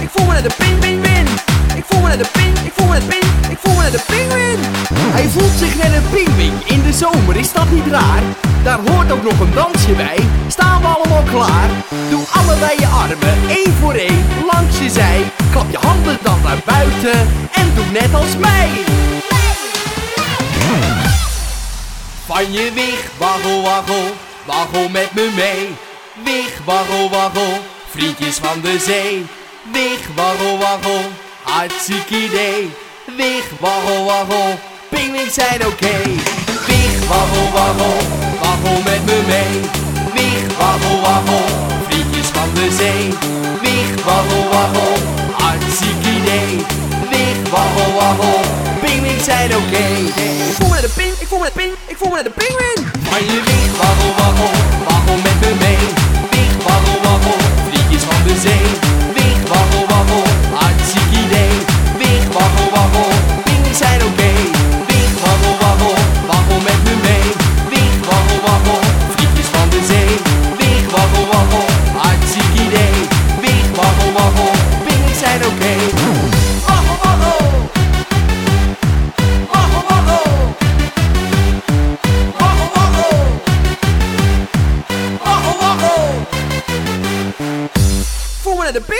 Ik voel me naar de pin, pin, pin. Ik voel me naar de ping ik voel me naar de ping, ik voel me naar de pinguin. Hij voelt zich net een pinguin. In de zomer is dat niet raar. Daar hoort ook nog een dansje bij. Staan we allemaal klaar? Doe allebei je armen, één voor één, langs je zij. Klap je handen dan naar buiten en doe net als mij. Van je wieg, waggel, waggel, waggel met me mee. Wieg, waggel, waggel frietjes van de zee. Wieg, waggel, waggel, hartstikke idee. Wieg, waggel, waggel, pingwings zijn oké. Wieg, waggel, waggel, waggel met me mee. Wieg, waggel, waggel, frietjes van de zee. Wieg, waggel, waggel, hartstikke idee. Wieg, waggel, waggel, pingwings zijn oké. Ik voel me net een ping, ik voel me net een ping, ik voel me net een pingwing. Van je one of the big